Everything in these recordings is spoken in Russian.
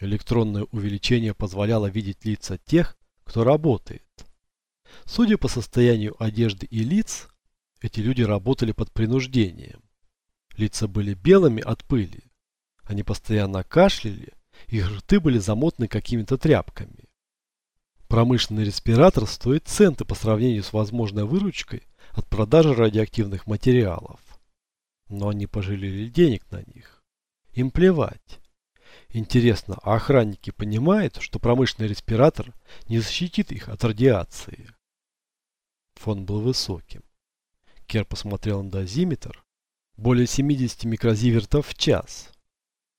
Электронное увеличение позволяло видеть лица тех, кто работает. Судя по состоянию одежды и лиц, эти люди работали под принуждением. Лица были белыми от пыли. Они постоянно кашляли, их рты были замотаны какими-то тряпками. Промышленный респиратор стоит центы по сравнению с возможной выручкой от продажи радиоактивных материалов. Но они пожалели денег на них. Им плевать. Интересно, а охранники понимают, что промышленный респиратор не защитит их от радиации? Фон был высоким. Кер посмотрел на дозиметр. Более 70 микрозивертов в час.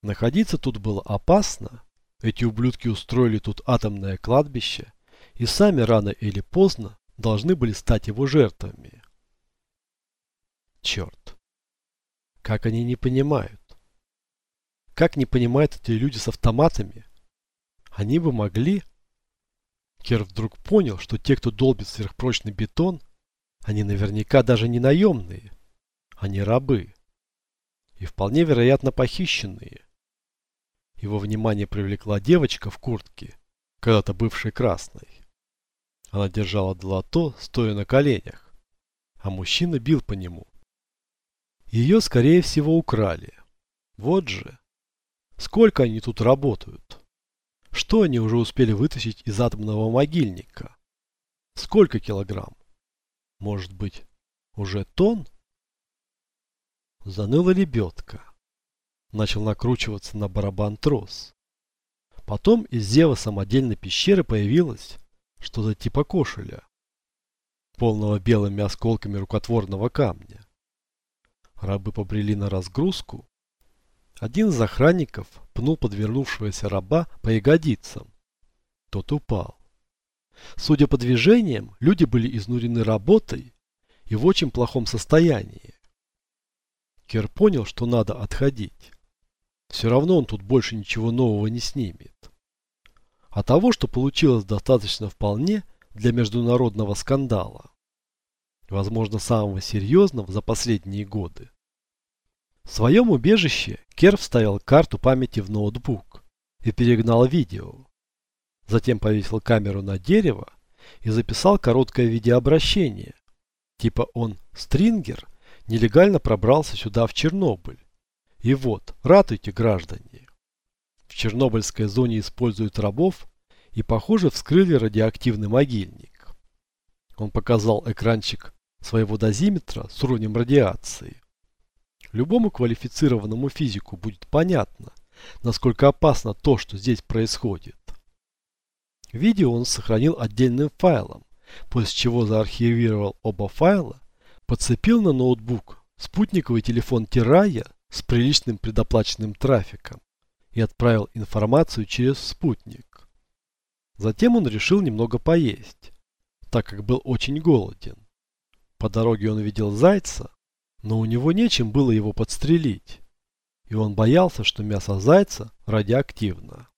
Находиться тут было опасно. Эти ублюдки устроили тут атомное кладбище и сами рано или поздно должны были стать его жертвами. Черт. Как они не понимают? Как не понимают эти люди с автоматами? Они бы могли... Кер вдруг понял, что те, кто долбит сверхпрочный бетон, они наверняка даже не наемные. Они рабы. И вполне вероятно похищенные. Его внимание привлекла девочка в куртке, когда-то бывшей красной. Она держала долото, стоя на коленях, а мужчина бил по нему. Ее, скорее всего, украли. Вот же. Сколько они тут работают? Что они уже успели вытащить из атомного могильника? Сколько килограмм? Может быть, уже тон? Заныла лебедка. Начал накручиваться на барабан трос. Потом из зева самодельной пещеры появилась что-то типа кошеля, полного белыми осколками рукотворного камня. Рабы побрели на разгрузку. Один из охранников пнул подвернувшегося раба по ягодицам. Тот упал. Судя по движениям, люди были изнурены работой и в очень плохом состоянии. Кер понял, что надо отходить. Все равно он тут больше ничего нового не снимет а того, что получилось достаточно вполне для международного скандала. Возможно, самого серьезного за последние годы. В своем убежище Кер вставил карту памяти в ноутбук и перегнал видео. Затем повесил камеру на дерево и записал короткое видеообращение. Типа он, стрингер, нелегально пробрался сюда в Чернобыль. И вот, ратуйте, граждане. Чернобыльской зоне используют рабов и, похоже, вскрыли радиоактивный могильник. Он показал экранчик своего дозиметра с уровнем радиации. Любому квалифицированному физику будет понятно, насколько опасно то, что здесь происходит. Видео он сохранил отдельным файлом, после чего заархивировал оба файла, подцепил на ноутбук спутниковый телефон Тирая с приличным предоплаченным трафиком и отправил информацию через спутник. Затем он решил немного поесть, так как был очень голоден. По дороге он видел зайца, но у него нечем было его подстрелить, и он боялся, что мясо зайца радиоактивно.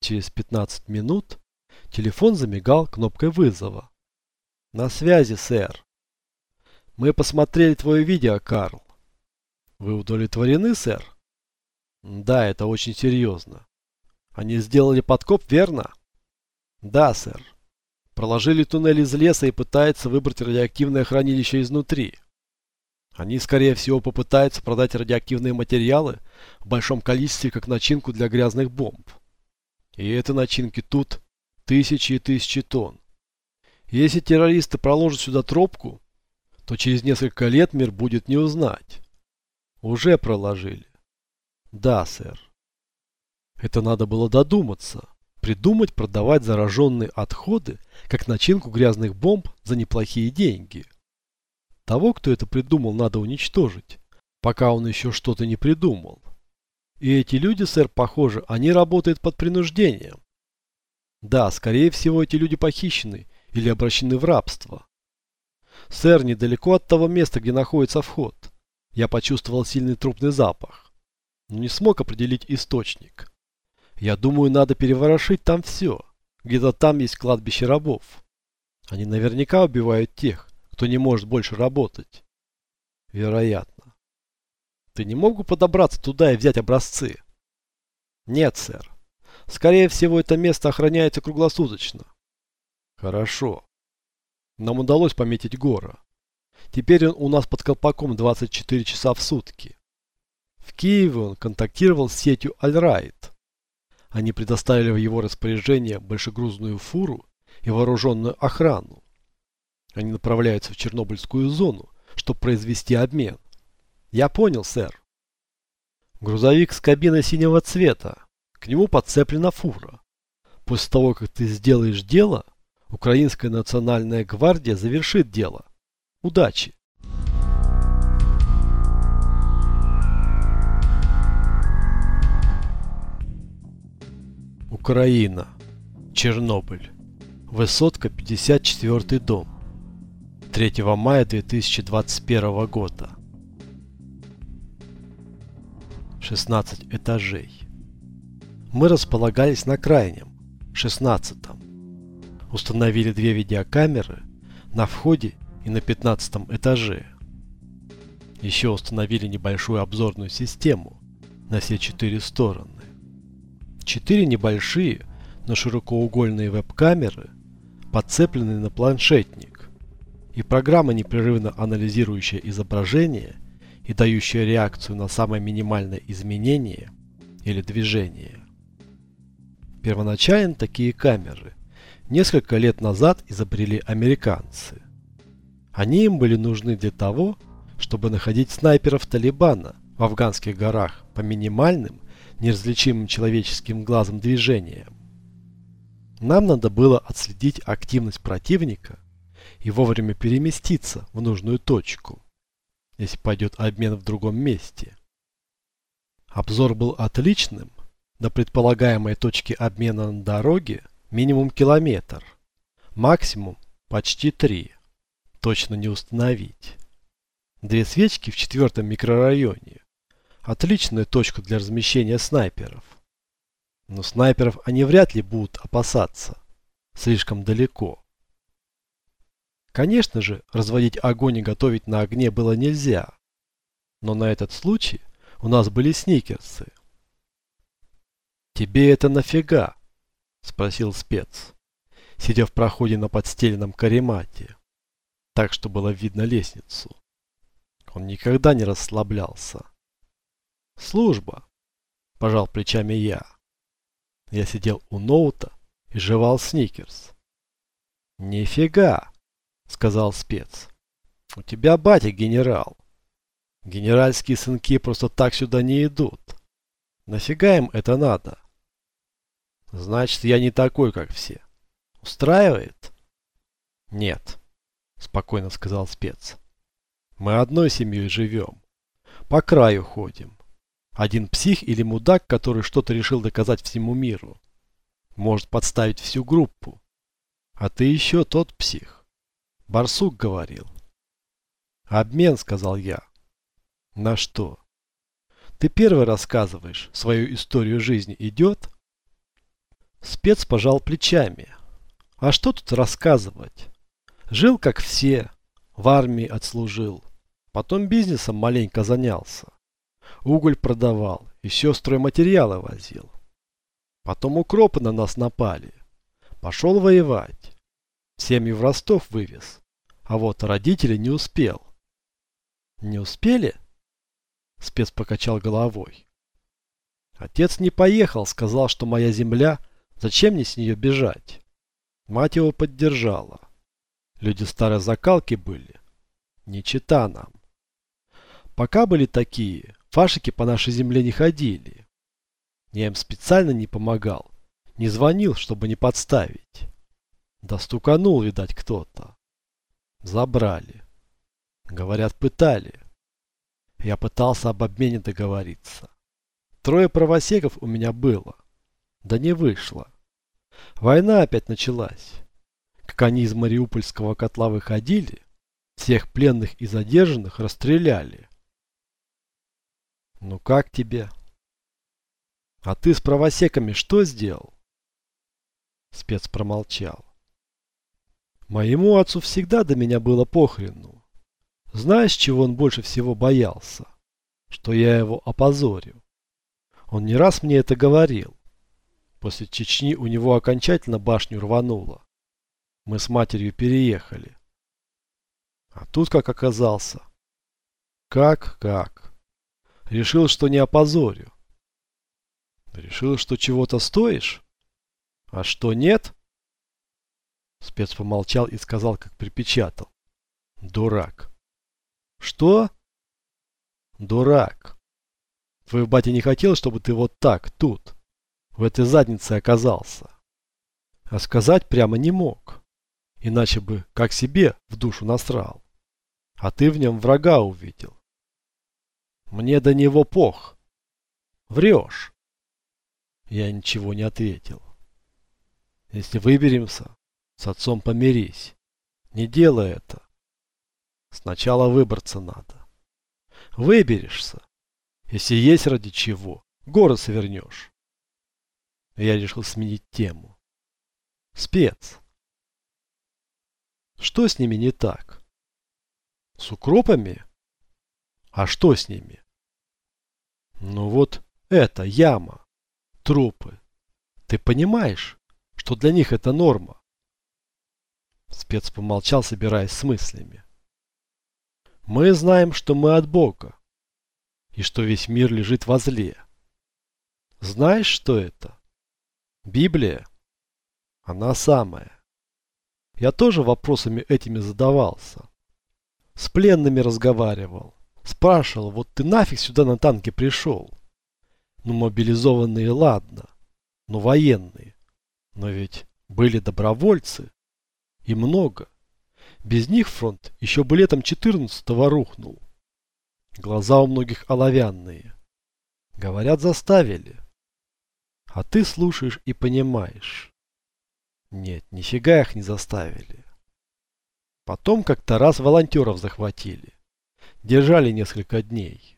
Через 15 минут телефон замигал кнопкой вызова. «На связи, сэр. Мы посмотрели твое видео, Карл. Вы удовлетворены, сэр?» Да, это очень серьезно. Они сделали подкоп, верно? Да, сэр. Проложили туннель из леса и пытаются выбрать радиоактивное хранилище изнутри. Они, скорее всего, попытаются продать радиоактивные материалы в большом количестве как начинку для грязных бомб. И это начинки тут тысячи и тысячи тонн. Если террористы проложат сюда тропку, то через несколько лет мир будет не узнать. Уже проложили. Да, сэр. Это надо было додуматься. Придумать продавать зараженные отходы, как начинку грязных бомб за неплохие деньги. Того, кто это придумал, надо уничтожить, пока он еще что-то не придумал. И эти люди, сэр, похоже, они работают под принуждением. Да, скорее всего, эти люди похищены или обращены в рабство. Сэр, недалеко от того места, где находится вход, я почувствовал сильный трупный запах но не смог определить источник. Я думаю, надо переворошить там все. Где-то там есть кладбище рабов. Они наверняка убивают тех, кто не может больше работать. Вероятно. Ты не мог бы подобраться туда и взять образцы? Нет, сэр. Скорее всего, это место охраняется круглосуточно. Хорошо. Нам удалось пометить Гора. Теперь он у нас под колпаком 24 часа в сутки. В Киеве он контактировал с сетью Альрайт. Они предоставили в его распоряжение большегрузную фуру и вооруженную охрану. Они направляются в Чернобыльскую зону, чтобы произвести обмен. Я понял, сэр. Грузовик с кабиной синего цвета. К нему подцеплена фура. После того, как ты сделаешь дело, Украинская национальная гвардия завершит дело. Удачи! Украина. Чернобыль. Высотка 54 дом. 3 мая 2021 года. 16 этажей. Мы располагались на крайнем, 16 -м. Установили две видеокамеры на входе и на 15 этаже. Еще установили небольшую обзорную систему на все четыре стороны. Четыре небольшие, но широкоугольные веб-камеры подцеплены на планшетник. И программа, непрерывно анализирующая изображение и дающая реакцию на самое минимальное изменение или движение. Первоначально такие камеры несколько лет назад изобрели американцы. Они им были нужны для того, чтобы находить снайперов Талибана в афганских горах по минимальным, неразличимым человеческим глазом движениям. Нам надо было отследить активность противника и вовремя переместиться в нужную точку, если пойдет обмен в другом месте. Обзор был отличным, до предполагаемой точки обмена на дороге минимум километр, максимум почти три точно не установить. Две свечки в четвертом микрорайоне. Отличная точка для размещения снайперов. Но снайперов они вряд ли будут опасаться. Слишком далеко. Конечно же, разводить огонь и готовить на огне было нельзя. Но на этот случай у нас были сникерсы. «Тебе это нафига?» – спросил спец, сидя в проходе на подстеленном каремате так, что было видно лестницу. Он никогда не расслаблялся. «Служба!» – пожал плечами я. Я сидел у ноута и жевал сникерс. «Нифига!» – сказал спец. «У тебя батя генерал. Генеральские сынки просто так сюда не идут. Нафига им это надо?» «Значит, я не такой, как все. Устраивает?» «Нет» спокойно сказал спец. Мы одной семьей живем. По краю ходим. Один псих или мудак, который что-то решил доказать всему миру, может подставить всю группу. А ты еще тот псих. Барсук говорил. Обмен, сказал я. На что? Ты первый рассказываешь, свою историю жизни идет? Спец пожал плечами. А что тут рассказывать? Жил как все, в армии отслужил. Потом бизнесом маленько занялся. Уголь продавал, еще стройматериалы возил. Потом укропы на нас напали. Пошел воевать. Семью в Ростов вывез. А вот родители не успел. Не успели? Спец покачал головой. Отец не поехал, сказал, что моя земля, зачем мне с нее бежать? Мать его поддержала. Люди старой закалки были. Не чита нам. Пока были такие, фашики по нашей земле не ходили. Я им специально не помогал. Не звонил, чтобы не подставить. Да стуканул, видать, кто-то. Забрали. Говорят, пытали. Я пытался об обмене договориться. Трое правосеков у меня было. Да не вышло. Война опять началась. Как они из Мариупольского котла выходили, всех пленных и задержанных расстреляли. Ну как тебе? А ты с правосеками что сделал? Спец промолчал. Моему отцу всегда до меня было похрену. Знаешь, чего он больше всего боялся? Что я его опозорю. Он не раз мне это говорил. После Чечни у него окончательно башню рвануло. Мы с матерью переехали. А тут как оказался. Как, как? Решил, что не опозорю. Решил, что чего-то стоишь? А что нет? Спец помолчал и сказал, как припечатал. Дурак. Что? Дурак. Твой батя не хотел, чтобы ты вот так, тут, в этой заднице оказался. А сказать прямо не мог. Иначе бы, как себе, в душу насрал. А ты в нем врага увидел. Мне до него пох. Врешь. Я ничего не ответил. Если выберемся, с отцом помирись. Не делай это. Сначала выбраться надо. Выберешься. Если есть ради чего, горы свернешь. Я решил сменить тему. Спец. Что с ними не так? С укропами? А что с ними? Ну вот это яма, трупы. Ты понимаешь, что для них это норма? Спец помолчал, собираясь с мыслями. Мы знаем, что мы от Бога, и что весь мир лежит возле. Знаешь, что это? Библия? Она самая. Я тоже вопросами этими задавался. С пленными разговаривал. Спрашивал, вот ты нафиг сюда на танке пришел? Ну, мобилизованные, ладно. Но военные. Но ведь были добровольцы. И много. Без них фронт еще бы летом 14-го рухнул. Глаза у многих оловянные. Говорят, заставили. А ты слушаешь и понимаешь. Нет, нифига их не заставили. Потом как-то раз волонтеров захватили. Держали несколько дней.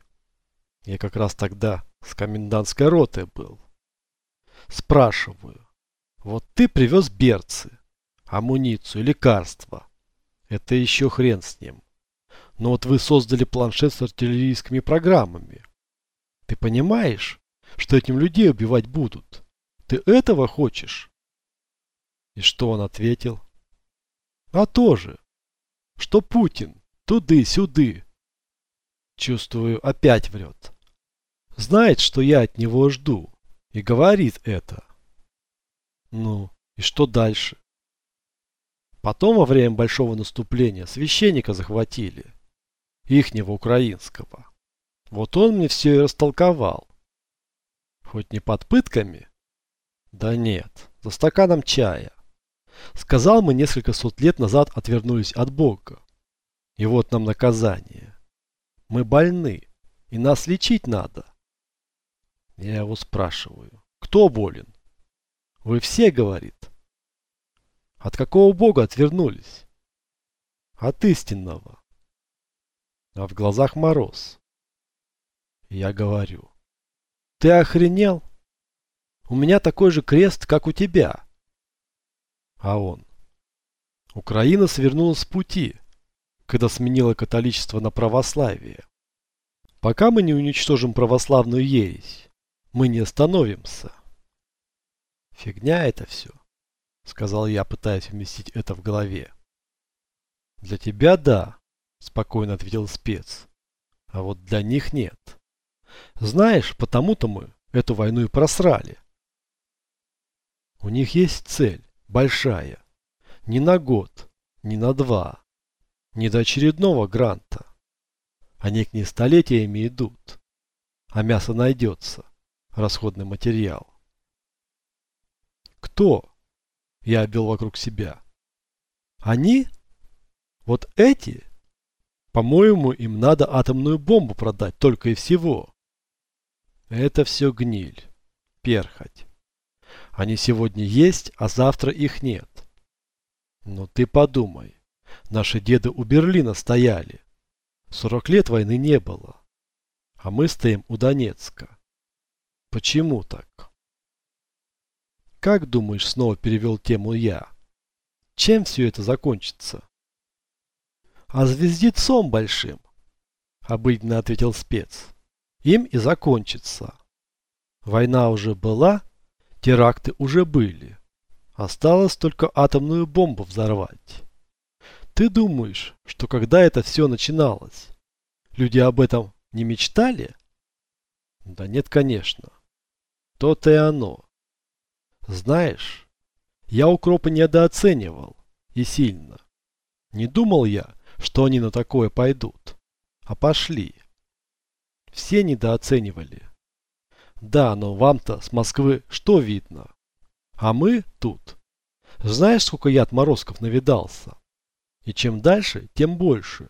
Я как раз тогда с комендантской роты был. Спрашиваю. Вот ты привез берцы, амуницию, лекарства. Это еще хрен с ним. Но вот вы создали планшет с артиллерийскими программами. Ты понимаешь, что этим людей убивать будут? Ты этого хочешь? И что он ответил? А тоже, что Путин туды-сюды. Чувствую, опять врет. Знает, что я от него жду. И говорит это. Ну, и что дальше? Потом во время большого наступления священника захватили. Ихнего украинского. Вот он мне все и растолковал. Хоть не под пытками? Да нет, за стаканом чая. Сказал, мы несколько сот лет назад отвернулись от Бога. И вот нам наказание. Мы больны, и нас лечить надо. Я его спрашиваю, кто болен? Вы все, говорит. От какого Бога отвернулись? От истинного. А в глазах мороз. Я говорю, ты охренел? У меня такой же крест, как у тебя. А он. Украина свернула с пути, когда сменила католичество на православие. Пока мы не уничтожим православную ересь, мы не остановимся. Фигня это все, сказал я, пытаясь вместить это в голове. Для тебя да, спокойно ответил спец. А вот для них нет. Знаешь, потому-то мы эту войну и просрали. У них есть цель большая. Не на год, не на два, не до очередного гранта. Они к ней столетиями идут. А мясо найдется, расходный материал. Кто? Я обвел вокруг себя. Они? Вот эти? По-моему, им надо атомную бомбу продать только и всего. Это все гниль, перхоть. Они сегодня есть, а завтра их нет. Но ты подумай. Наши деды у Берлина стояли. Сорок лет войны не было. А мы стоим у Донецка. Почему так? Как думаешь, снова перевел тему я? Чем все это закончится? А звездецом большим, обыденно ответил спец. Им и закончится. Война уже была, Теракты уже были. Осталось только атомную бомбу взорвать. Ты думаешь, что когда это все начиналось, люди об этом не мечтали? Да нет, конечно. То-то и оно. Знаешь, я укропа недооценивал. И сильно. Не думал я, что они на такое пойдут. А пошли. Все недооценивали. Да, но вам-то с Москвы что видно? А мы тут. Знаешь, сколько я отморозков навидался? И чем дальше, тем больше.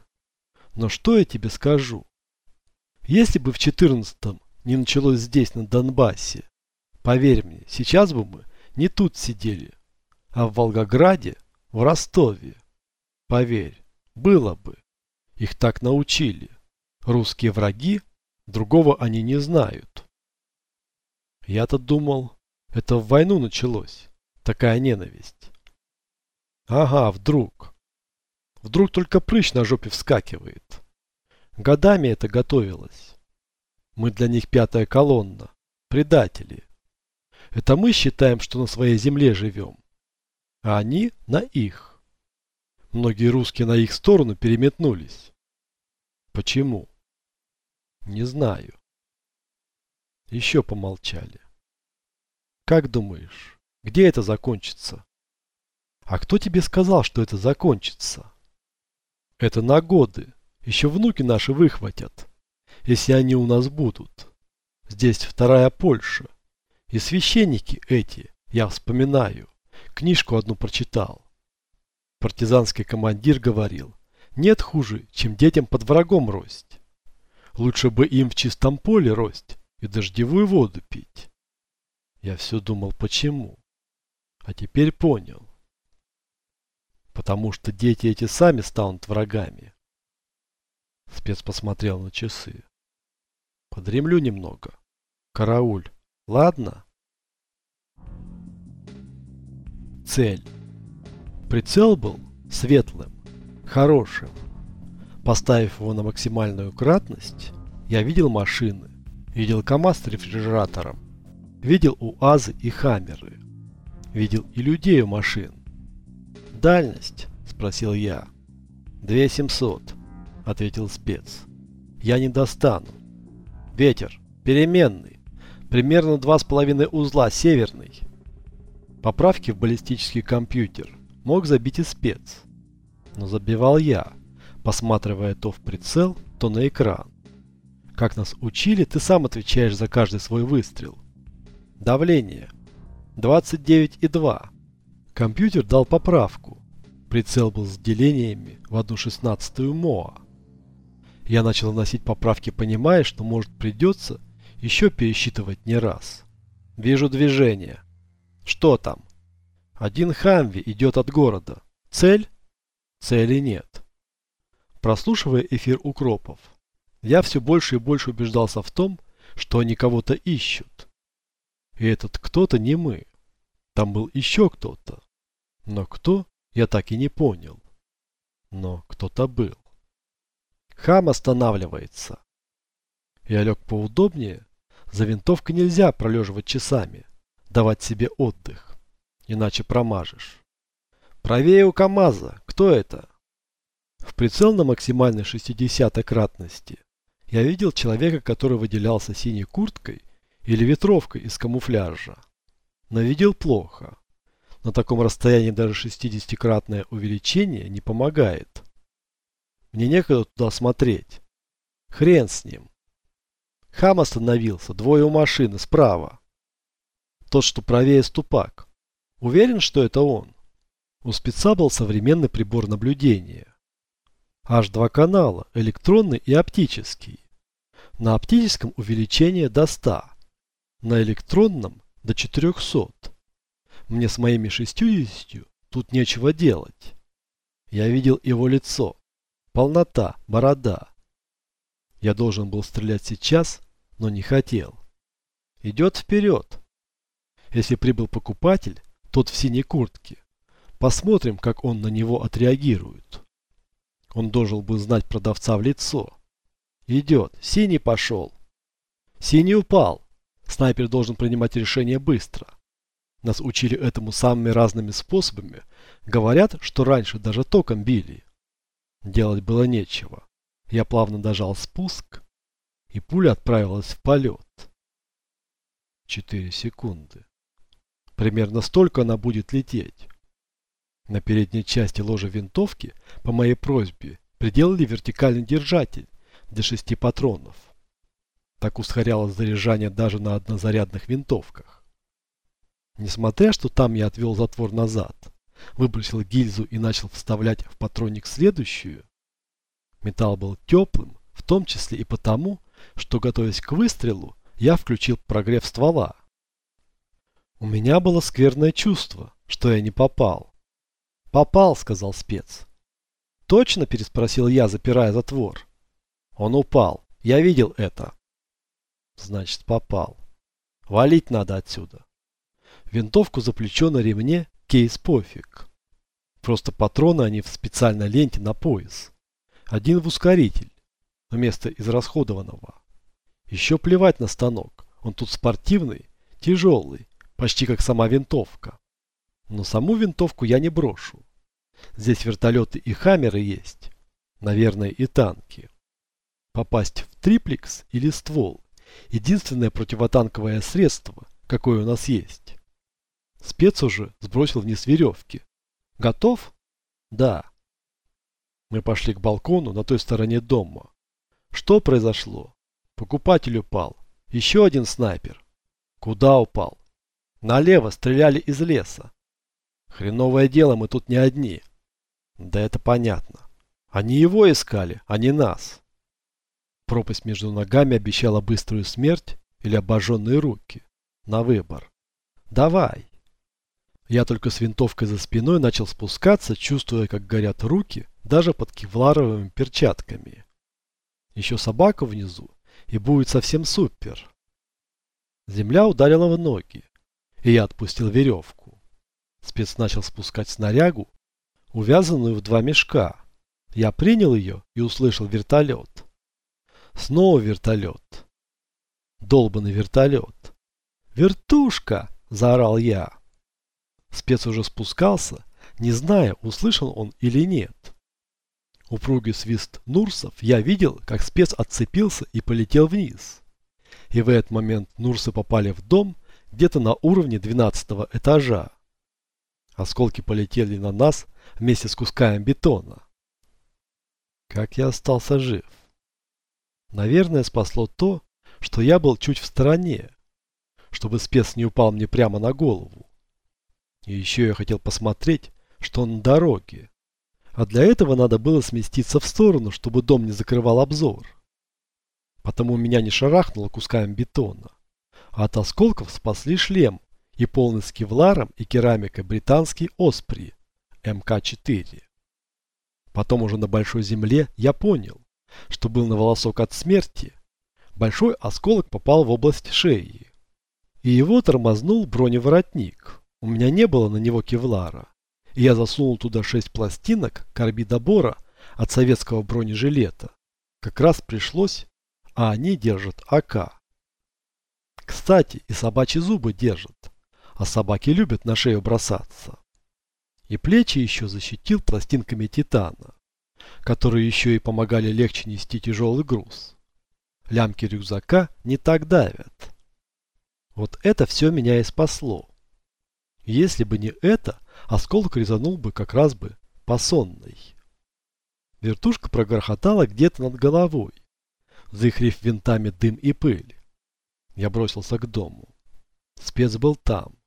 Но что я тебе скажу? Если бы в 14-м не началось здесь, на Донбассе, поверь мне, сейчас бы мы не тут сидели, а в Волгограде, в Ростове. Поверь, было бы. Их так научили. Русские враги, другого они не знают. Я-то думал, это в войну началось, такая ненависть. Ага, вдруг. Вдруг только прыщ на жопе вскакивает. Годами это готовилось. Мы для них пятая колонна. Предатели. Это мы считаем, что на своей земле живем. А они на их. Многие русские на их сторону переметнулись. Почему? Не знаю. Еще помолчали. Как думаешь, где это закончится? А кто тебе сказал, что это закончится? Это на годы. Еще внуки наши выхватят, если они у нас будут. Здесь вторая Польша. И священники эти, я вспоминаю, книжку одну прочитал. Партизанский командир говорил, нет хуже, чем детям под врагом рость. Лучше бы им в чистом поле рость и дождевую воду пить. Я все думал, почему. А теперь понял. Потому что дети эти сами станут врагами. Спец посмотрел на часы. Подремлю немного. Карауль. Ладно? Цель. Прицел был светлым, хорошим. Поставив его на максимальную кратность, я видел машины, видел КАМАЗ с рефрижератором, видел УАЗы и Хаммеры, видел и людей у машин. «Дальность?» – спросил я. «Две семьсот», – ответил спец. «Я не достану. Ветер. Переменный. Примерно два с половиной узла северный. Поправки в баллистический компьютер мог забить и спец. Но забивал я, посматривая то в прицел, то на экран. Как нас учили, ты сам отвечаешь за каждый свой выстрел. Давление. 29,2. Компьютер дал поправку. Прицел был с делениями в 1,16 МОА. Я начал носить поправки, понимая, что может придется еще пересчитывать не раз. Вижу движение. Что там? Один Хамви идет от города. Цель? Цели нет. Прослушивая эфир укропов, я все больше и больше убеждался в том, что они кого-то ищут. И этот кто-то не мы. Там был еще кто-то. Но кто, я так и не понял. Но кто-то был. Хам останавливается. Я лег поудобнее. За винтовкой нельзя пролеживать часами. Давать себе отдых. Иначе промажешь. Правее у КамАЗа. Кто это? В прицел на максимальной 60-кратности я видел человека, который выделялся синей курткой или ветровкой из камуфляжа. Но видел плохо. На таком расстоянии даже 60-кратное увеличение не помогает. Мне некогда туда смотреть. Хрен с ним. Хам остановился, двое у машины, справа. Тот, что правее ступак. Уверен, что это он? У спеца был современный прибор наблюдения. Аж два канала, электронный и оптический. На оптическом увеличение до 100, на электронном до 400. Мне с моими 60 тут нечего делать. Я видел его лицо. Полнота, борода. Я должен был стрелять сейчас, но не хотел. Идет вперед. Если прибыл покупатель, тот в синей куртке, посмотрим, как он на него отреагирует. Он должен был знать продавца в лицо. Идет. Синий пошел. Синий упал. Снайпер должен принимать решение быстро. Нас учили этому самыми разными способами. Говорят, что раньше даже током били. Делать было нечего. Я плавно дожал спуск, и пуля отправилась в полет. Четыре секунды. Примерно столько она будет лететь. На передней части ложа винтовки, по моей просьбе, приделали вертикальный держатель для шести патронов. Так ускорялось заряжание даже на однозарядных винтовках. Несмотря, что там я отвел затвор назад, выбросил гильзу и начал вставлять в патронник следующую, металл был теплым, в том числе и потому, что, готовясь к выстрелу, я включил прогрев ствола. У меня было скверное чувство, что я не попал. «Попал», — сказал спец. «Точно?» – переспросил я, запирая затвор. «Он упал. Я видел это». «Значит, попал. Валить надо отсюда». Винтовку за плечо на ремне, кейс пофиг. Просто патроны они в специальной ленте на пояс. Один в ускоритель, вместо израсходованного. Еще плевать на станок. Он тут спортивный, тяжелый, почти как сама винтовка. Но саму винтовку я не брошу. Здесь вертолеты и хаммеры есть. Наверное, и танки. Попасть в триплекс или ствол – единственное противотанковое средство, какое у нас есть. Спец уже сбросил вниз веревки. Готов? Да. Мы пошли к балкону на той стороне дома. Что произошло? Покупатель упал. Еще один снайпер. Куда упал? Налево стреляли из леса. Хреновое дело, мы тут не одни. Да это понятно. Они его искали, а не нас. Пропасть между ногами обещала быструю смерть или обожженные руки. На выбор. Давай. Я только с винтовкой за спиной начал спускаться, чувствуя, как горят руки, даже под кевларовыми перчатками. Еще собака внизу, и будет совсем супер. Земля ударила в ноги, и я отпустил веревку. Спец начал спускать снарягу, увязанную в два мешка. Я принял ее и услышал вертолет. Снова вертолет. Долбанный вертолет. «Вертушка!» – заорал я. Спец уже спускался, не зная, услышал он или нет. Упругий свист Нурсов я видел, как спец отцепился и полетел вниз. И в этот момент Нурсы попали в дом где-то на уровне 12 этажа. Осколки полетели на нас вместе с кусками бетона. Как я остался жив? Наверное, спасло то, что я был чуть в стороне, чтобы спец не упал мне прямо на голову. И еще я хотел посмотреть, что на дороге. А для этого надо было сместиться в сторону, чтобы дом не закрывал обзор. Потому меня не шарахнуло кусками бетона. От осколков спасли шлем и полный с кевларом и керамикой британский Оспри МК-4. Потом уже на большой земле я понял, что был на волосок от смерти. Большой осколок попал в область шеи. И его тормознул броневоротник. У меня не было на него кевлара. И я засунул туда шесть пластинок карбидобора от советского бронежилета. Как раз пришлось, а они держат АК. Кстати, и собачьи зубы держат а собаки любят на шею бросаться. И плечи еще защитил пластинками титана, которые еще и помогали легче нести тяжелый груз. Лямки рюкзака не так давят. Вот это все меня и спасло. Если бы не это, осколок резанул бы как раз бы по сонной. Вертушка прогрохотала где-то над головой, захрив винтами дым и пыль. Я бросился к дому. Спец был там.